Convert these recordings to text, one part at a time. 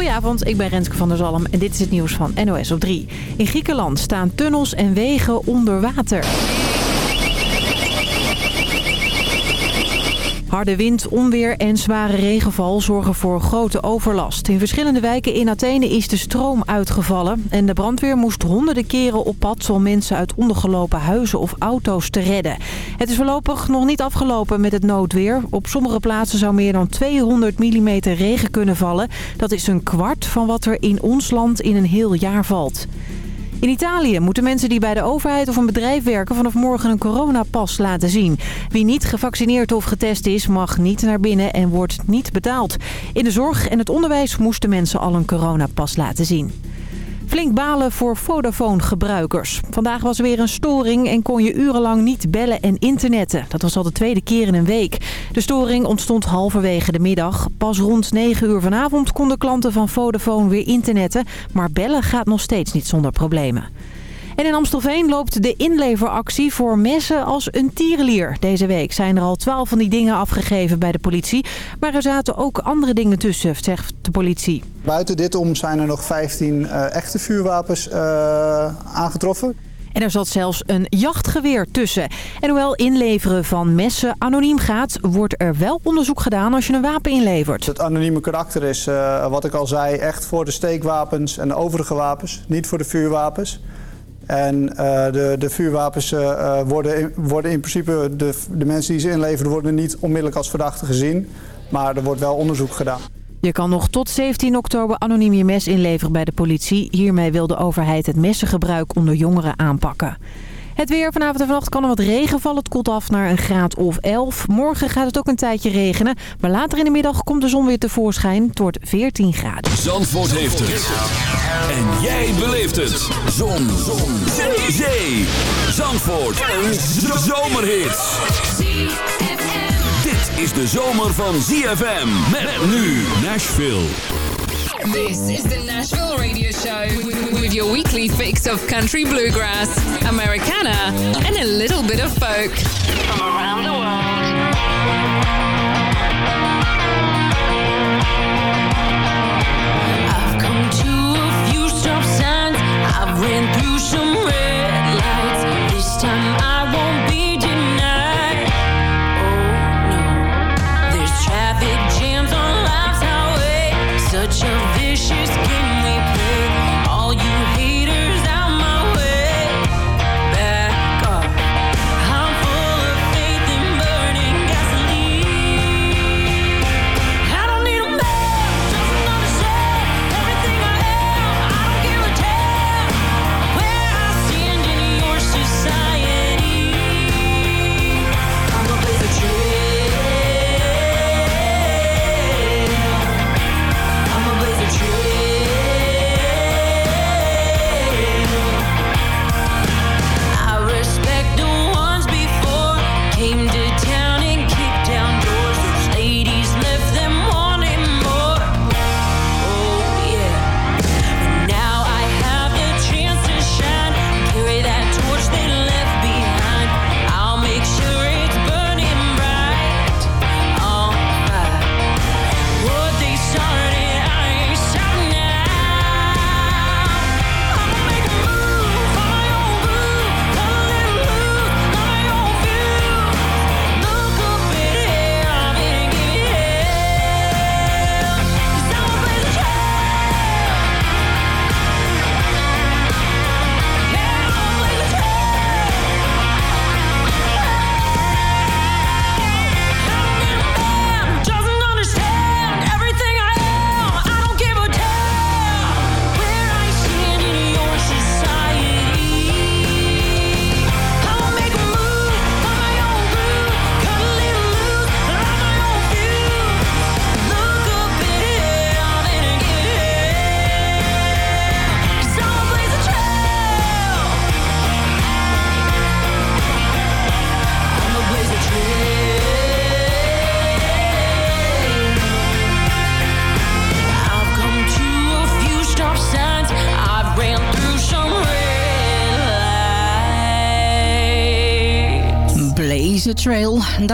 Goedenavond, ik ben Renske van der Zalm en dit is het nieuws van NOS op 3. In Griekenland staan tunnels en wegen onder water. Harde wind, onweer en zware regenval zorgen voor grote overlast. In verschillende wijken in Athene is de stroom uitgevallen. En de brandweer moest honderden keren op pad om mensen uit ondergelopen huizen of auto's te redden. Het is voorlopig nog niet afgelopen met het noodweer. Op sommige plaatsen zou meer dan 200 mm regen kunnen vallen. Dat is een kwart van wat er in ons land in een heel jaar valt. In Italië moeten mensen die bij de overheid of een bedrijf werken vanaf morgen een coronapas laten zien. Wie niet gevaccineerd of getest is mag niet naar binnen en wordt niet betaald. In de zorg en het onderwijs moesten mensen al een coronapas laten zien. Flink balen voor Vodafone-gebruikers. Vandaag was er weer een storing en kon je urenlang niet bellen en internetten. Dat was al de tweede keer in een week. De storing ontstond halverwege de middag. Pas rond 9 uur vanavond konden klanten van Vodafone weer internetten. Maar bellen gaat nog steeds niet zonder problemen. En in Amstelveen loopt de inleveractie voor messen als een tierenlier. Deze week zijn er al twaalf van die dingen afgegeven bij de politie. Maar er zaten ook andere dingen tussen, zegt de politie. Buiten dit om zijn er nog 15 uh, echte vuurwapens uh, aangetroffen. En er zat zelfs een jachtgeweer tussen. En hoewel inleveren van messen anoniem gaat... wordt er wel onderzoek gedaan als je een wapen inlevert. Het anonieme karakter is, uh, wat ik al zei, echt voor de steekwapens en de overige wapens. Niet voor de vuurwapens. En uh, de, de vuurwapens uh, worden, worden in principe, de, de mensen die ze inleveren, worden niet onmiddellijk als verdachte gezien. Maar er wordt wel onderzoek gedaan. Je kan nog tot 17 oktober anoniem je mes inleveren bij de politie. Hiermee wil de overheid het messengebruik onder jongeren aanpakken. Het weer vanavond en vannacht kan er wat regen vallen. Het koelt af naar een graad of 11. Morgen gaat het ook een tijdje regenen. Maar later in de middag komt de zon weer tevoorschijn. Het wordt 14 graden. Zandvoort heeft het. En jij beleeft het. Zon. zon. Zee. Zee. Zandvoort. Een zomerhit. Dit is de zomer van ZFM. Met nu Nashville. This is the Nashville Radio Show with your weekly fix of country bluegrass, Americana, and a little bit of folk from around the world. I've come to a few stop signs. I've ran through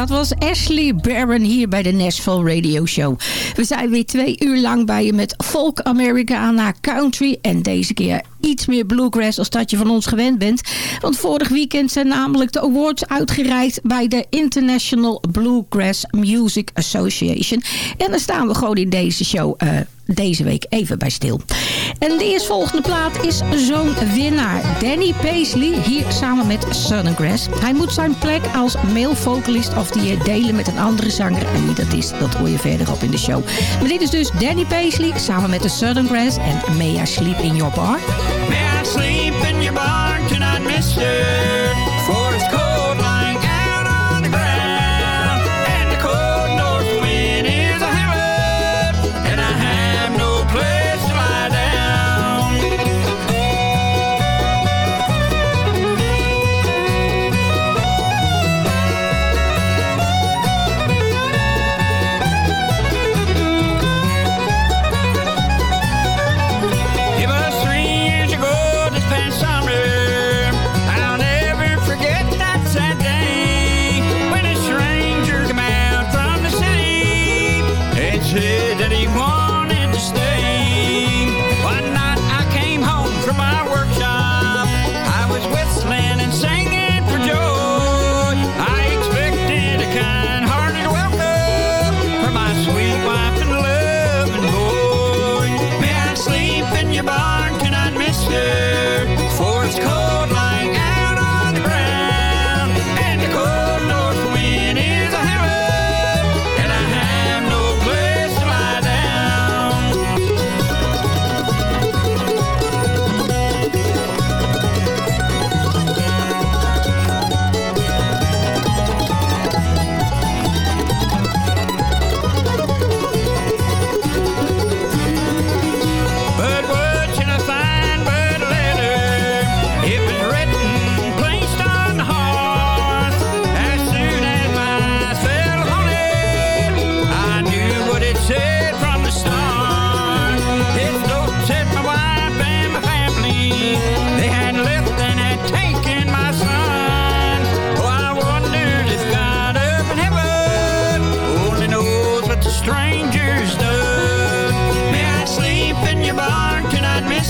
Dat was Ashley Barron hier bij de Nashville Radio Show. We zijn weer twee uur lang bij je met folk Americana country. En deze keer iets meer bluegrass als dat je van ons gewend bent. Want vorig weekend zijn namelijk de awards uitgereikt bij de International Bluegrass Music Association. En daar staan we gewoon in deze show uh, deze week even bij stil. En de eerstvolgende plaat is zo'n winnaar. Danny Paisley, hier samen met Southern Grass. Hij moet zijn plek als male vocalist of year delen met een andere zanger. En wie dat is, dat hoor je verderop in de show. Maar dit is dus Danny Paisley samen met de Southern Grass en I Sleep in Your Bar. May I sleep in your bar tonight, mister?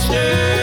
Yeah.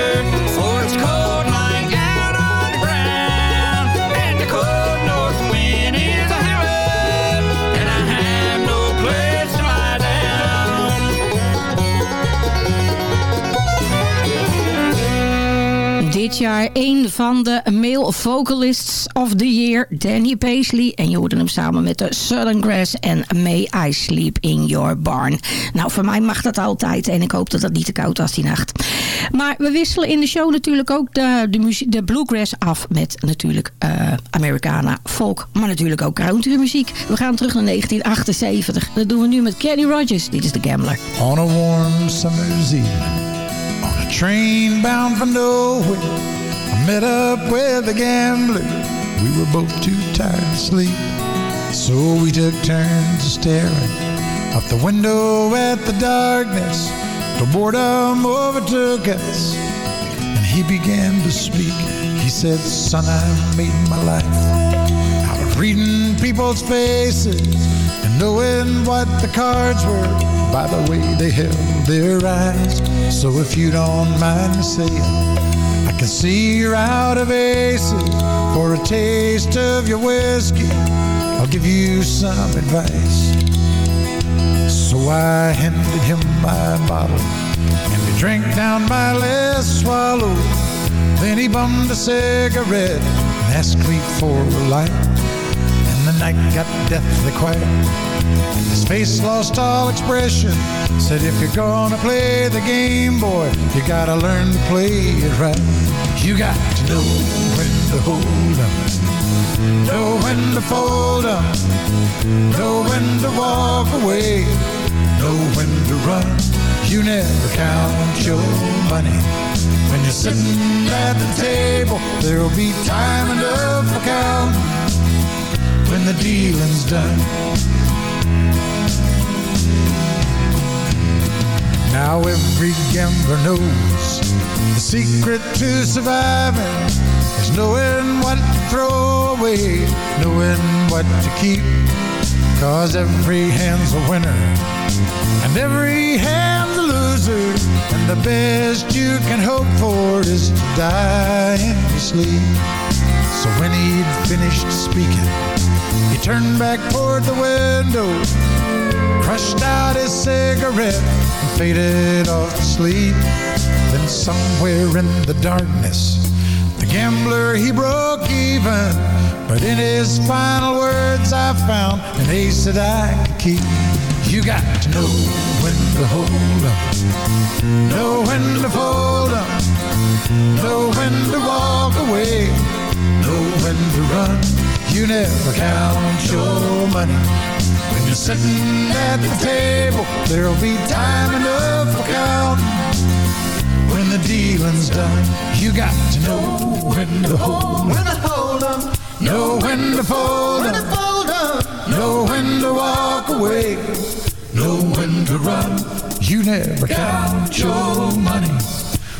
Jaar een van de male vocalists of the year, Danny Paisley. En je hoorde hem samen met de Southern Grass en May I Sleep in Your Barn. Nou, voor mij mag dat altijd en ik hoop dat het niet te koud was die nacht. Maar we wisselen in de show natuurlijk ook de, de, muziek, bluegrass af met natuurlijk uh, Americana, folk, maar natuurlijk ook countrymuziek. We gaan terug naar 1978. Dat doen we nu met Kenny Rogers. Dit is The Gambler. On a warm summer's evening On a train bound for nowhere I met up with a gambler. We were both too tired to sleep. So we took turns staring out the window at the darkness. The boredom overtook us. And he began to speak. He said, son, I've made my life out of reading people's faces knowing what the cards were by the way they held their eyes. So if you don't mind me saying, I can see you're out of aces For a taste of your whiskey. I'll give you some advice. So I handed him my bottle And he drank down my last swallow. Then he bummed a cigarette And asked me for a light night got deathly quiet his face lost all expression. Said if you're gonna play the game, boy You gotta learn to play it right. You got to know when to hold up, know when to fold up, know when to walk away, know when to run. You never count your money. When you're sitting at the table, there'll be time enough for counting when the dealing's done. Now every gambler knows the secret to surviving is knowing what to throw away, knowing what to keep. Cause every hand's a winner and every hand's a loser. And the best you can hope for is to die in your sleep. So when he'd finished speaking, he turned back toward the window, crushed out his cigarette, and faded off to sleep. Then somewhere in the darkness, the gambler he broke even. But in his final words, I found an ace that I could keep. You got to know when to hold up, know when to fold up, know when to walk away, know when to run. You never count your money. When you're sitting at the table, there'll be time enough for counting. When the dealing's done, you got to know when to hold When I hold 'em, Know when to fold 'em, know when to walk away, know when to run. You never count your money.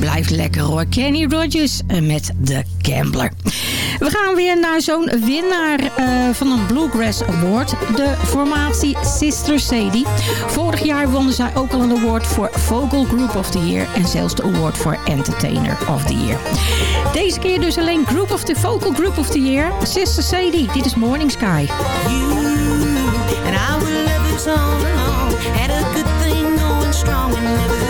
Blijft lekker hoor. Kenny Rogers eh, met The Gambler. We gaan weer naar zo'n winnaar eh, van een Bluegrass Award. De formatie Sister Sadie. Vorig jaar wonnen zij ook al een award voor Vocal Group of the Year. En zelfs de award voor Entertainer of the Year. Deze keer dus alleen Group of the Vocal Group of the Year. Sister Sadie, dit is Morning Sky. and I will. Had a good thing strong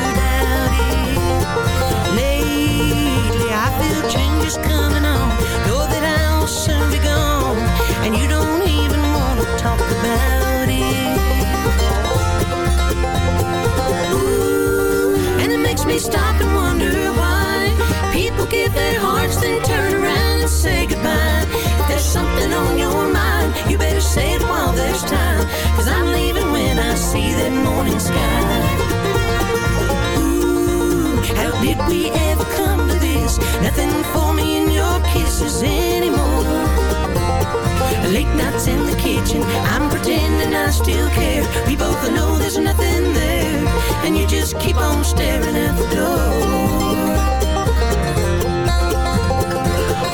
coming on. Know that I'll soon be gone, and you don't even want to talk about it. Ooh, and it makes me stop and wonder why people give their hearts, then turn around and say goodbye. If there's something on your mind, you better say it while there's time. Cause I'm leaving when I see that morning sky. Ooh, how did we ever kisses anymore. Late nights in the kitchen, I'm pretending I still care. We both know there's nothing there, and you just keep on staring at the door.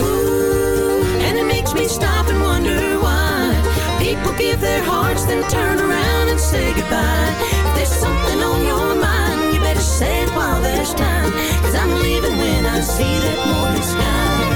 Ooh, and it makes me stop and wonder why people give their hearts, then turn around and say goodbye. If there's something on your mind, you better say it while there's time. Cause I'm leaving when I see that morning sky.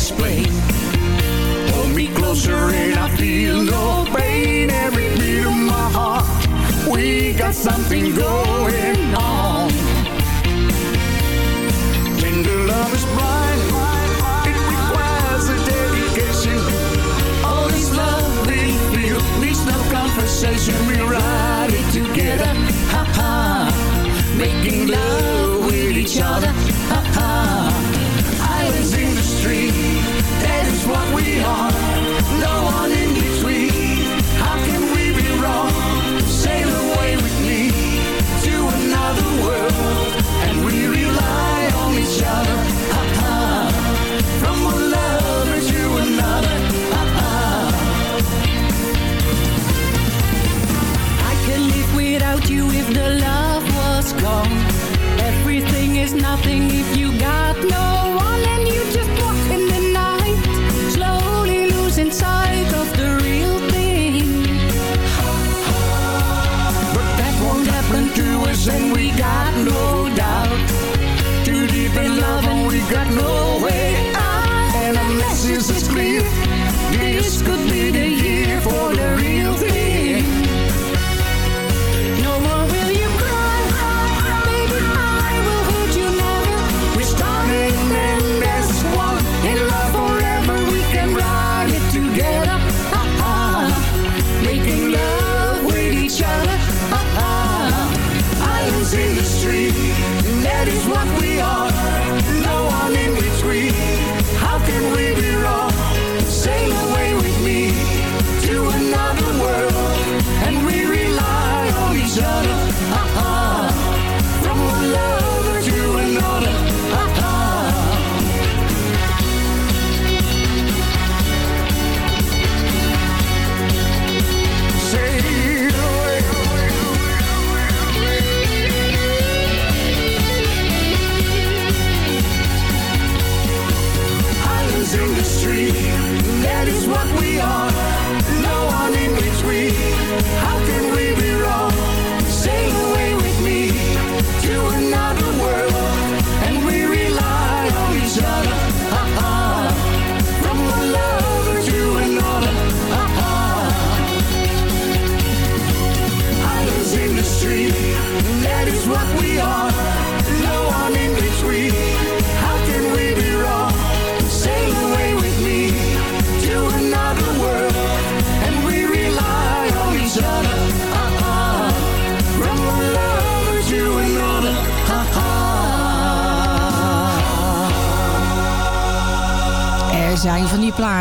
explain.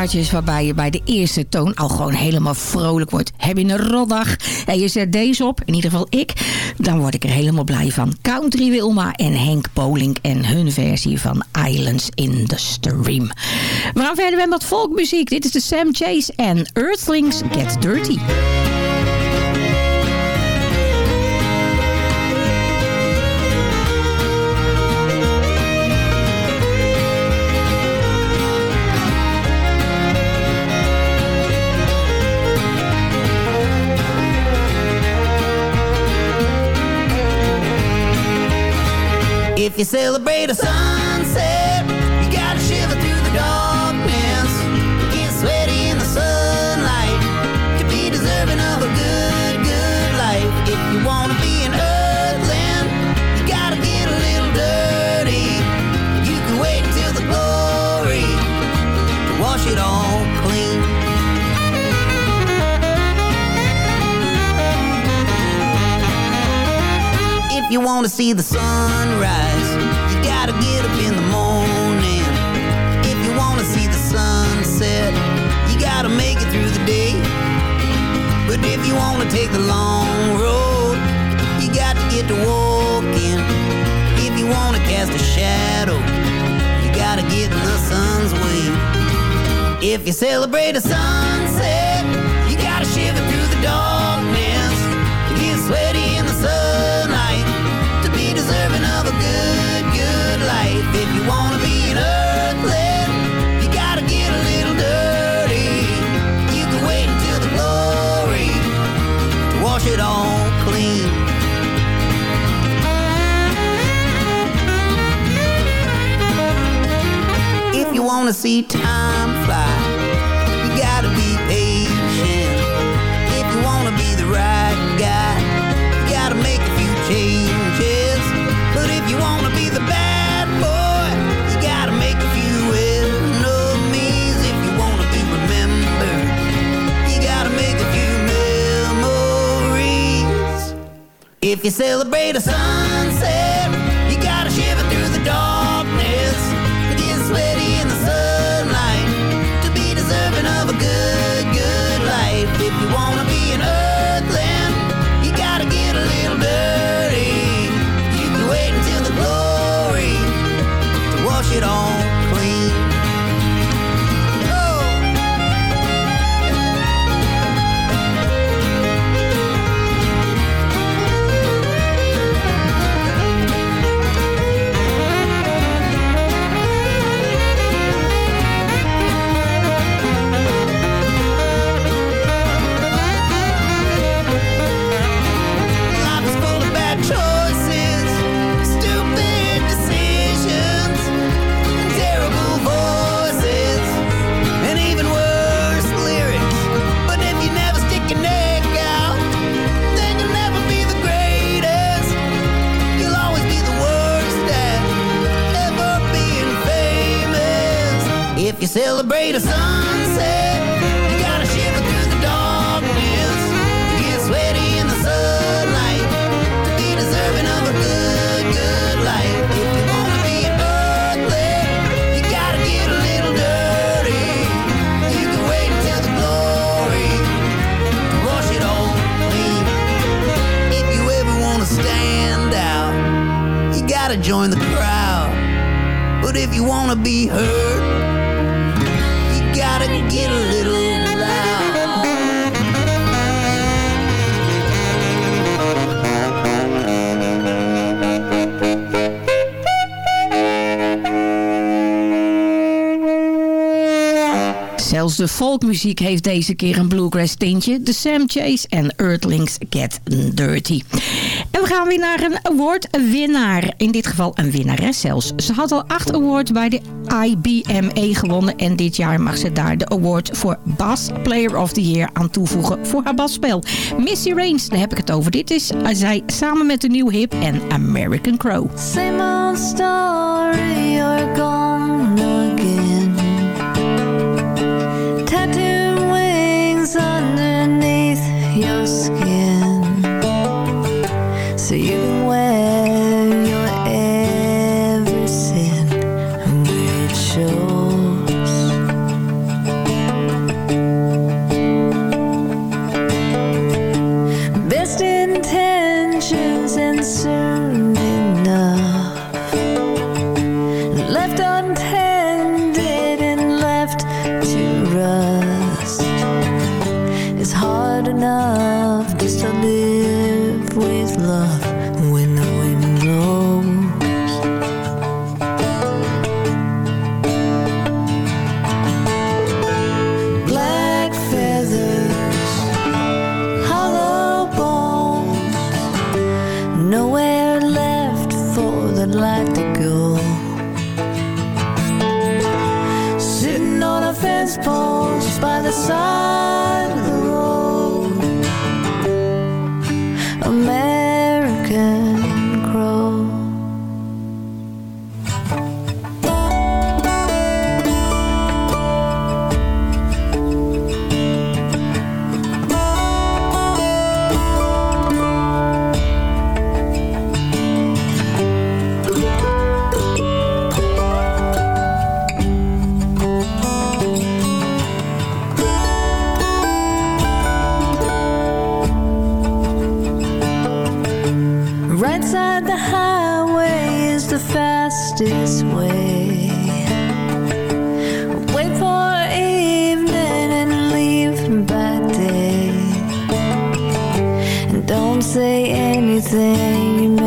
waarbij je bij de eerste toon al gewoon helemaal vrolijk wordt. Heb je een roddag en je zet deze op, in ieder geval ik, dan word ik er helemaal blij van. Country Wilma en Henk Polink en hun versie van Islands in the Stream. We gaan verder met wat volkmuziek. Dit is de Sam Chase en Earthlings Get Dirty. if you celebrate a sunset, you gotta shiver through the darkness. Get sweaty in the sunlight. To be deserving of a good, good life. If you wanna be an earthling, you gotta get a little dirty. You can wait until the glory to wash it all clean. you wanna see the sunrise gotta get up in the morning if you wanna see the sunset. You gotta make it through the day. But if you wanna take the long road, you got to get to walking. If you wanna cast a shadow, you gotta get in the sun's way. If you celebrate a sunset it all clean. If you wanna see time If you celebrate a song folkmuziek heeft deze keer een bluegrass tintje. De Sam Chase en Earthlings Get Dirty. En we gaan weer naar een awardwinnaar. In dit geval een winnares zelfs. Ze had al acht awards bij de IBME gewonnen. En dit jaar mag ze daar de award voor Bass Player of the Year aan toevoegen voor haar basspel. Missy Raines, daar heb ik het over. Dit is eh, zij samen met de nieuwe Hip en American Crow. Same story, gone. right side the highway is the fastest way. Wait for evening and leave by day. And don't say anything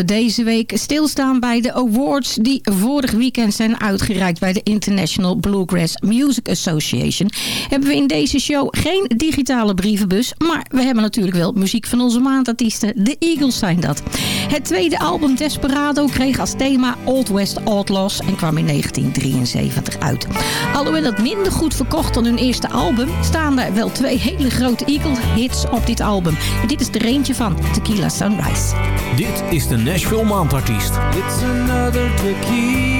we deze week stilstaan bij de awards die vorig weekend zijn uitgereikt bij de International Bluegrass Music Association, hebben we in deze show geen digitale brievenbus, maar we hebben natuurlijk wel muziek van onze maandartiesten. De Eagles zijn dat. Het tweede album Desperado kreeg als thema Old West Outlaws en kwam in 1973 uit. Alhoewel het minder goed verkocht dan hun eerste album, staan er wel twee hele grote Eagle hits op dit album. En dit is er eentje van, Tequila Sunrise. Dit is de Nashville Maandartiest. It's another tequila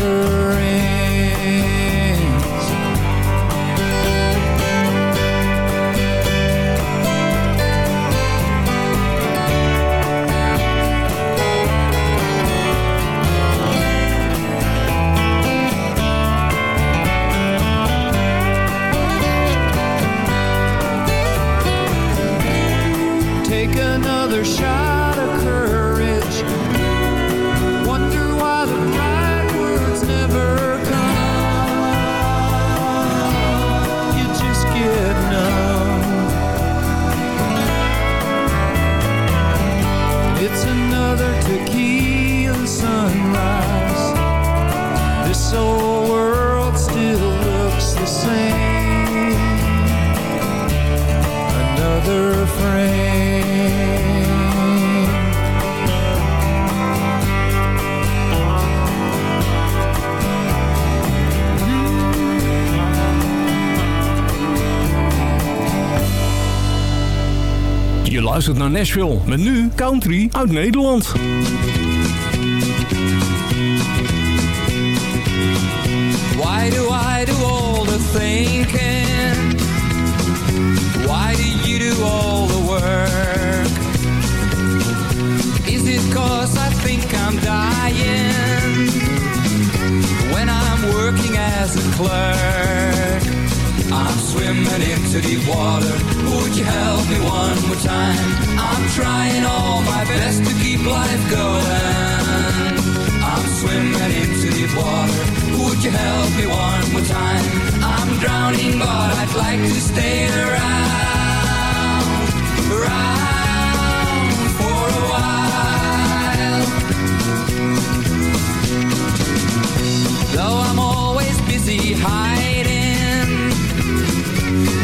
Never luistert naar Nashville met nu country uit Nederland. Why do I do all the thinking? Why do you do all the work? Is it cause I think I'm dying when I'm working as a clerk? I'm swimming into deep water. Would you help me one more time? I'm trying all my best to keep life going. I'm swimming into deep water. Would you help me one more time? I'm drowning, but I'd like to stay around, around for a while. Though I'm always busy hiding,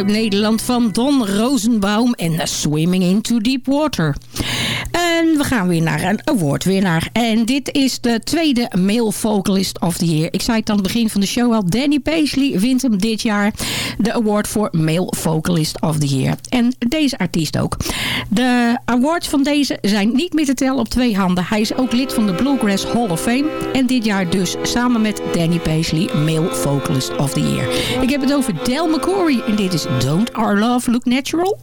uit Nederland van Don Rosenbaum en Swimming into Deep Water we gaan weer naar een awardwinnaar. En dit is de tweede Male Vocalist of the Year. Ik zei het aan het begin van de show al. Danny Paisley wint hem dit jaar de award voor Male Vocalist of the Year. En deze artiest ook. De awards van deze zijn niet meer te tellen op twee handen. Hij is ook lid van de Bluegrass Hall of Fame. En dit jaar dus samen met Danny Paisley Male Vocalist of the Year. Ik heb het over Del McCory. En dit is Don't Our Love Look Natural?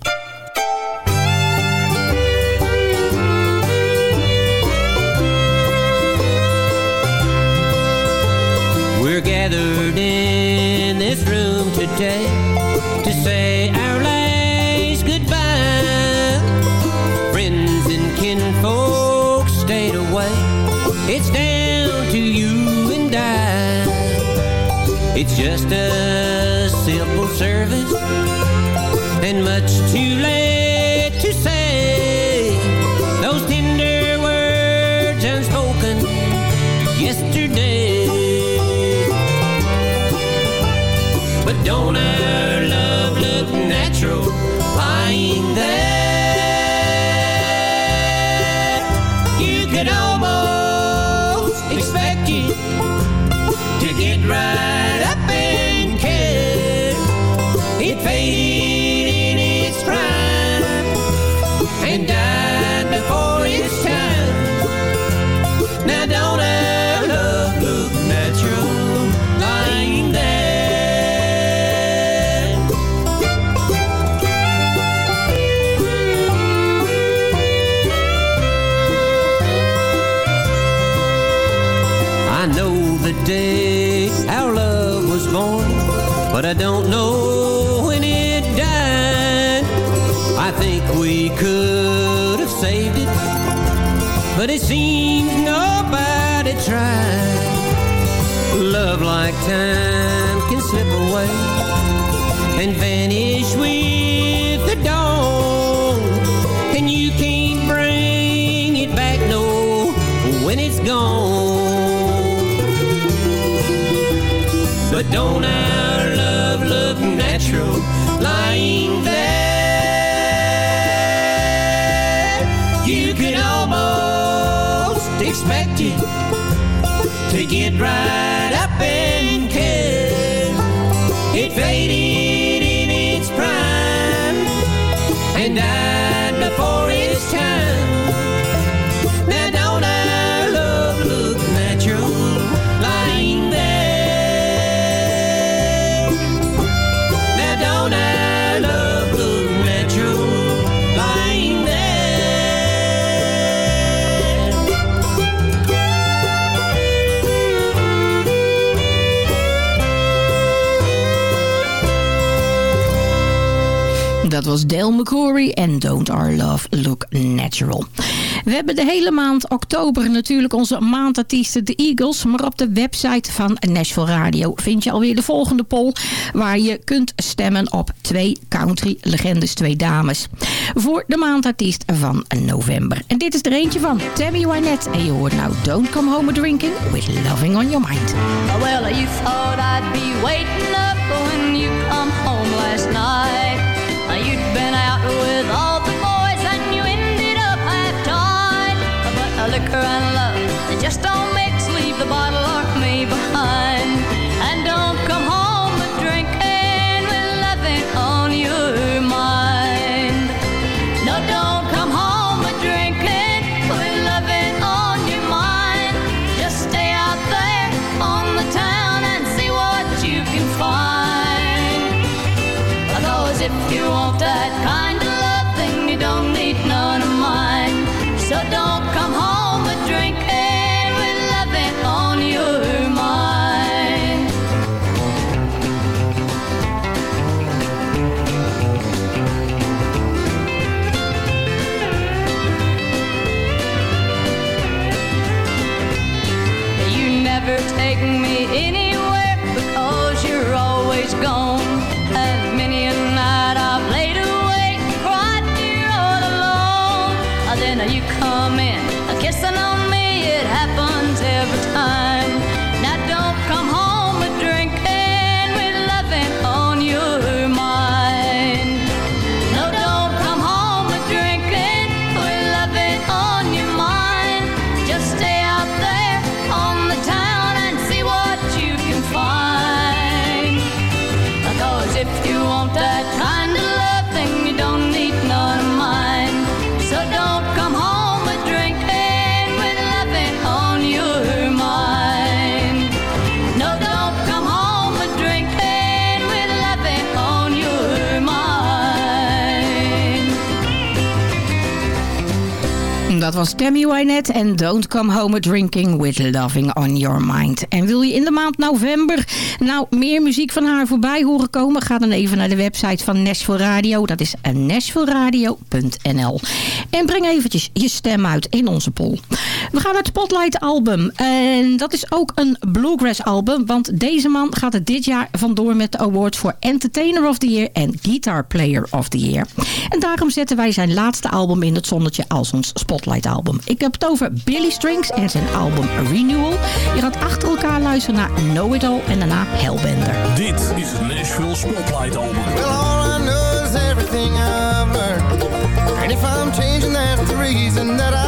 We're gathered in this room today to say our last goodbye. Friends and kinfolk stayed away. It's down to you and I. It's just a simple service and much too late. Our Love Look Natural. We hebben de hele maand oktober natuurlijk onze maandartiesten de Eagles. Maar op de website van Nashville Radio vind je alweer de volgende poll... waar je kunt stemmen op twee country legendes, twee dames. Voor de maandartiest van november. En dit is er eentje van Tammy Wynette. En je hoort nou Don't Come Home Drinking with Loving On Your Mind. Well, you thought I'd be waiting up when you come home last night. Liquor and love, they just don't mix. Leave the bottle Dat was Tammy Wynette en Don't Come Home Drinking with Loving on Your Mind. En wil je in de maand november nou meer muziek van haar voorbij horen komen? Ga dan even naar de website van Nashville Radio. Dat is nashvilleradio.nl En breng eventjes je stem uit in onze poll. We gaan naar het Spotlight album. En dat is ook een Bluegrass album. Want deze man gaat het dit jaar vandoor met de award voor Entertainer of the Year en Guitar Player of the Year. En daarom zetten wij zijn laatste album in het zonnetje als ons Spotlight album. Ik heb het over Billy Strings en zijn album Renewal. Je gaat achter elkaar luisteren naar Know It All en daarna Hellbender. Dit is het Nashville Spotlight album. Well, all I know is everything I've learned. And if I'm changing, that's the reason that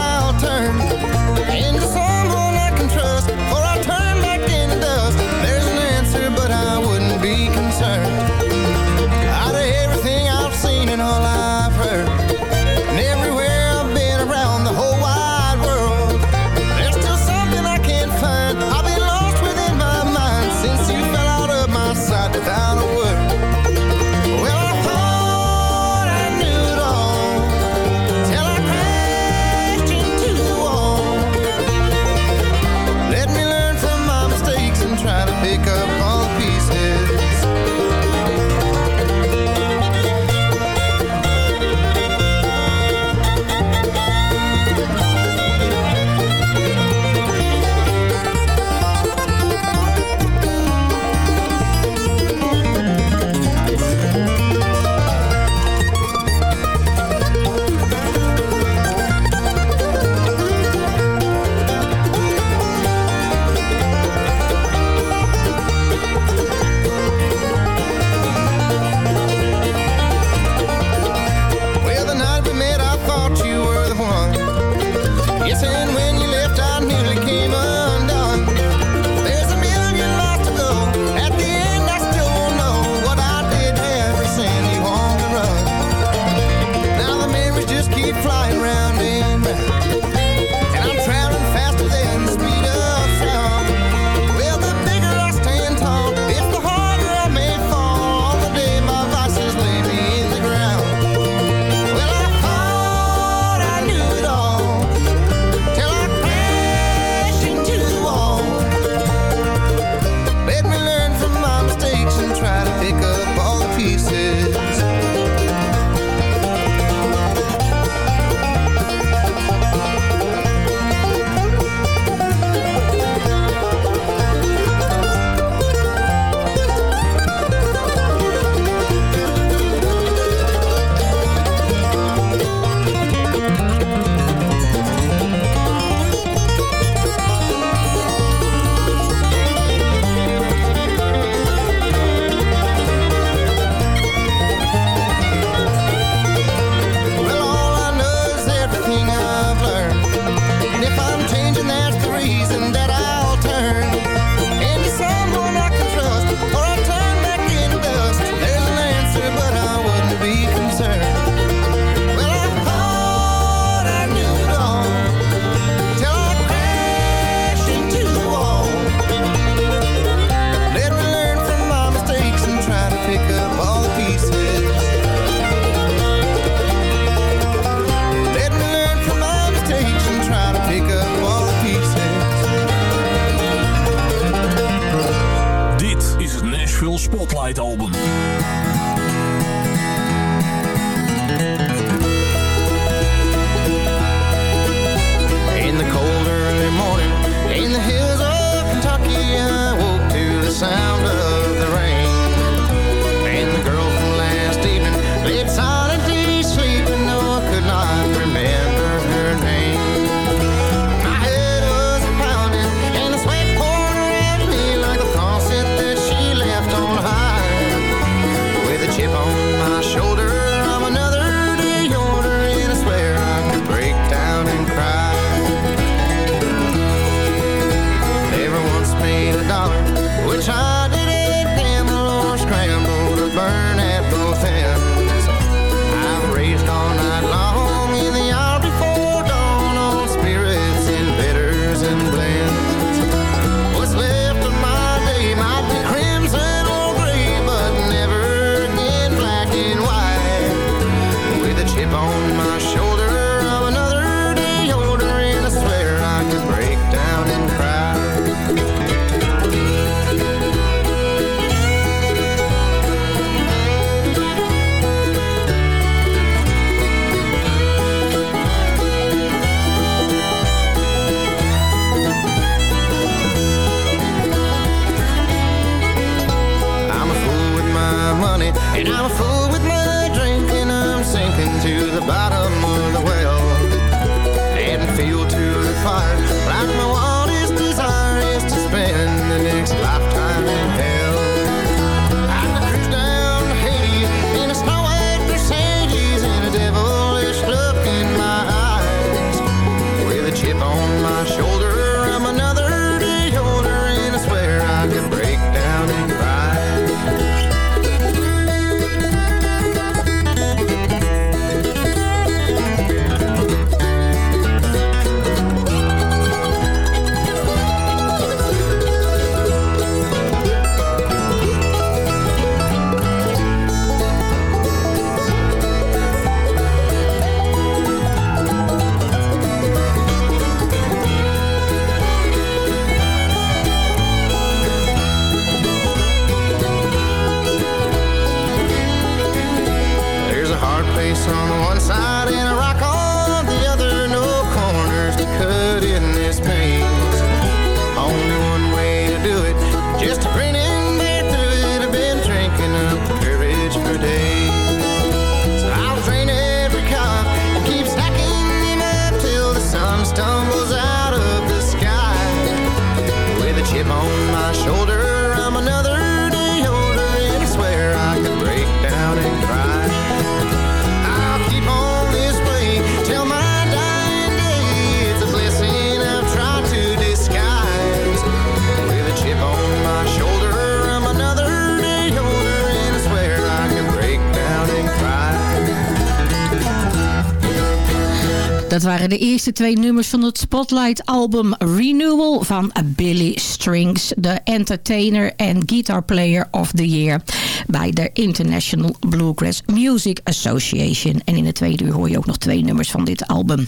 de eerste twee nummers van het Spotlight-album Renewal van Billy Strings, de entertainer en guitar player of the year bij de International Bluegrass Music Association. En in het tweede uur hoor je ook nog twee nummers van dit album.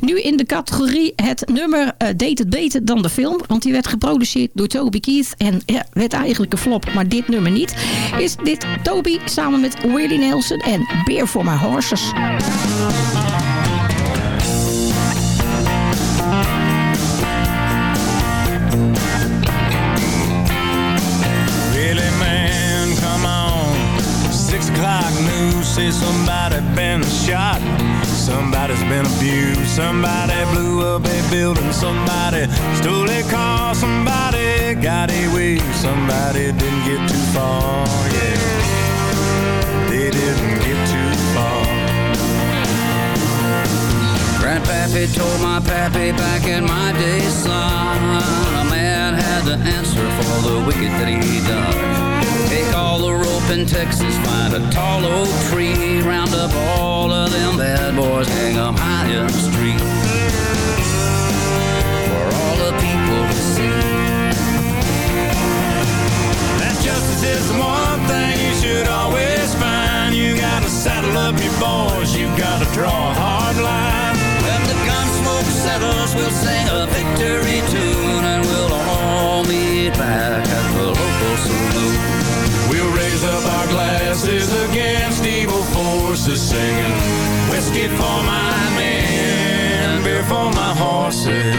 Nu in de categorie het nummer eh, deed het beter dan de film, want die werd geproduceerd door Toby Keith en ja, werd eigenlijk een flop, maar dit nummer niet. Is dit Toby samen met Willie Nelson en Beer for My Horses. Says somebody been shot. Somebody's been abused. Somebody blew up a building. Somebody stole a car. Somebody got away. Somebody didn't get too far. Yeah, they didn't get too far. Grandpappy told my pappy back in my day, son, a man had to answer for the wicked that he done. Take all the rope in Texas, find a tall oak tree, round up all of them bad boys, hang 'em high in the street. For all the people to see. That justice is the one thing you should always find. You gotta saddle up your boys, you gotta draw a hard line. When the gun smoke settles, we'll sing a victory tune and we'll all meet back singing whiskey for my men, beer for my horses.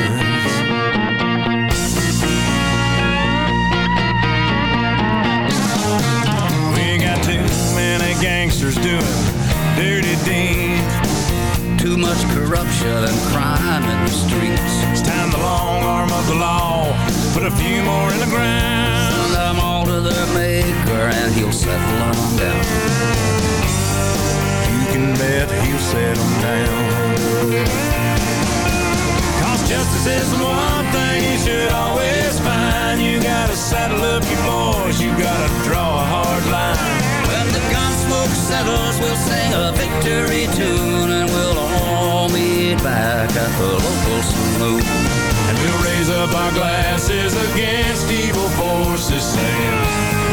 We got too many gangsters doing dirty deeds. Too much corruption and crime in the streets. It's time the long arm of the law put a few more in the ground. Send them all to their maker and he'll settle them down. You can bet he'll settle down. Cause justice is the one thing you should always find. You gotta saddle up your boys, you gotta draw a hard line. When the gun smoke settles, we'll sing a victory tune and we'll all meet back at the local saloon. And we'll raise up our glasses against evil forces, saying,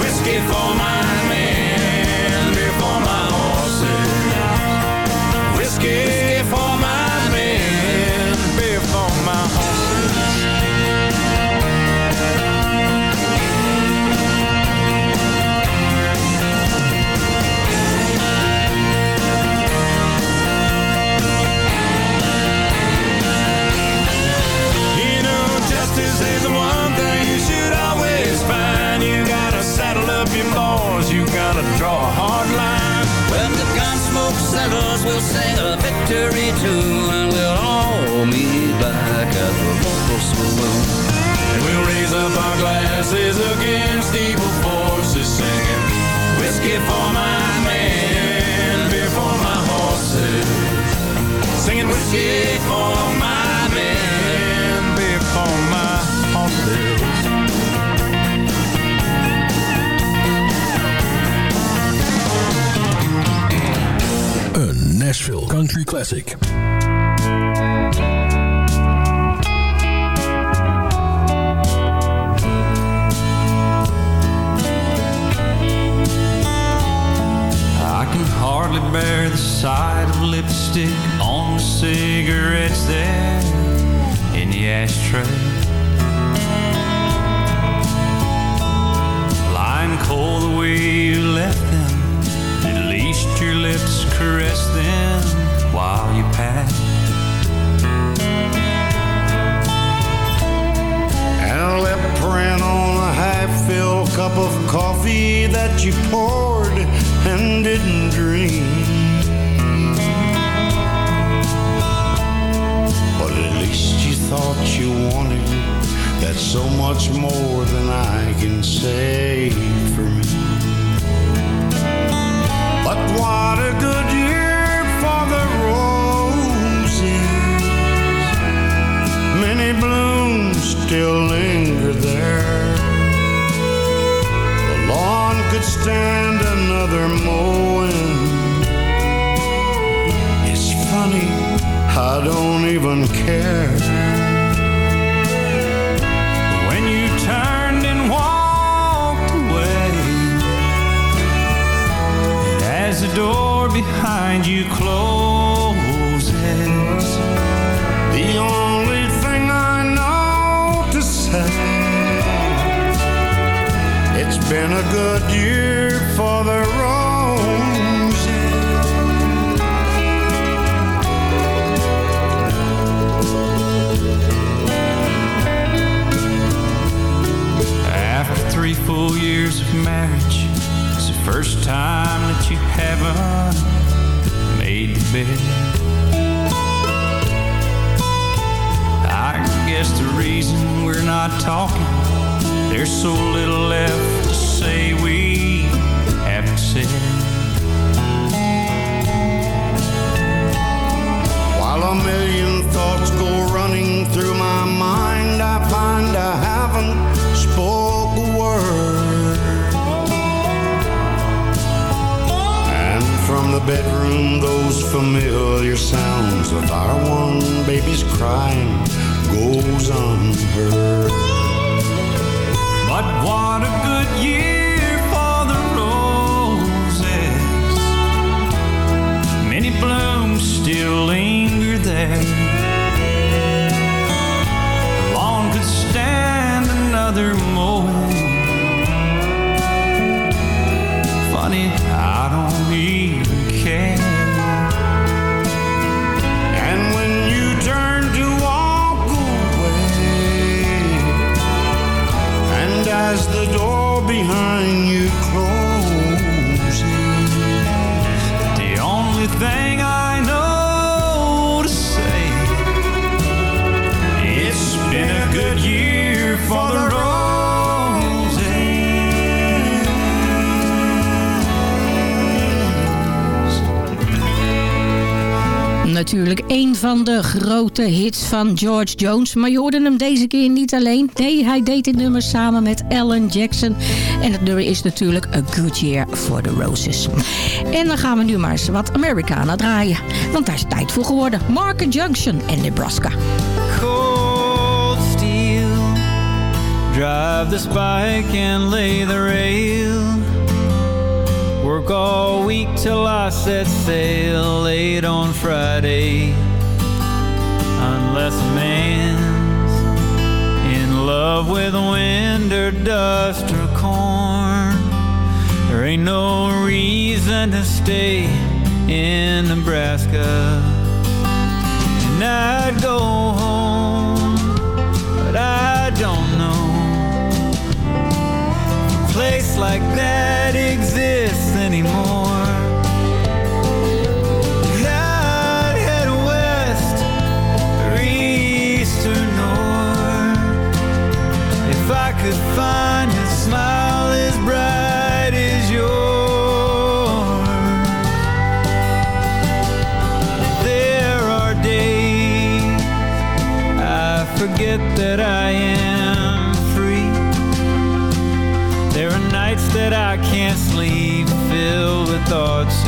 Whiskey for my men, smoke we'll sing a victory tune and we'll all meet back at the local saloon. And we'll raise up our glasses against evil forces, singing whiskey for my men, beer for my horses. Singing whiskey for my men, beer for my horses. Nashville Country Classic. I can hardly bear the sight of lipstick bed. I guess the reason we're not talking, there's so little left bedroom, those familiar sounds of our one baby's crying goes unheard. But what a good year for the roses. Many blooms still linger there. The lawn could stand another behind you Natuurlijk een van de grote hits van George Jones. Maar je hoorde hem deze keer niet alleen. Nee, hij deed dit nummer samen met Alan Jackson. En het nummer is natuurlijk A Good Year for the Roses. En dan gaan we nu maar eens wat Americana draaien. Want daar is tijd voor geworden. Market Junction en Nebraska. cold steel. Drive the spike and lay the rail. Work all week till I set sail late on Friday. Unless a man's in love with wind or dust or corn, there ain't no reason to stay in Nebraska. And I'd go home, but I don't know. A place like that exists anymore. Thoughts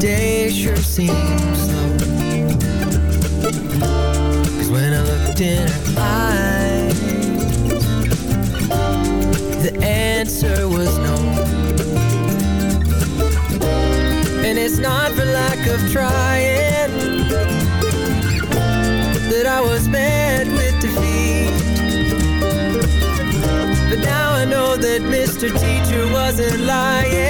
Today sure seems slow. Cause when I looked in her eyes The answer was no. And it's not for lack of trying That I was met with defeat. But now I know that Mr. Teacher wasn't lying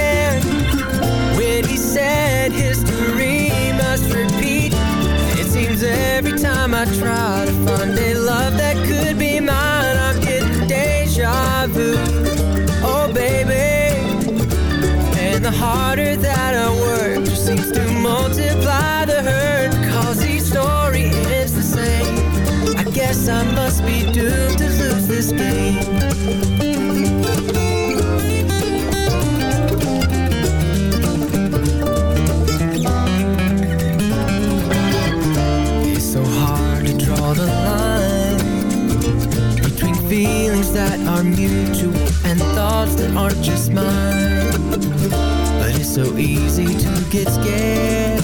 I try to find a love that could be mine, I'm getting deja vu. Oh, baby. And the harder that I work, just seems to multiply the hurt. Cause each story is the same. I guess I must be doomed to lose this game. that aren't just mine. But it's so easy to get scared.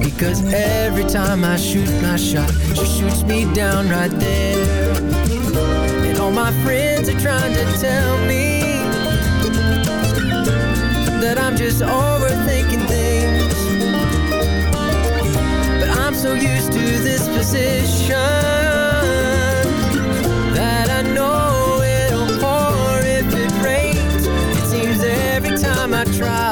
Because every time I shoot my shot She shoots me down right there. And all my friends are trying to tell me That I'm just overthinking things. But I'm so used to this position. time I try.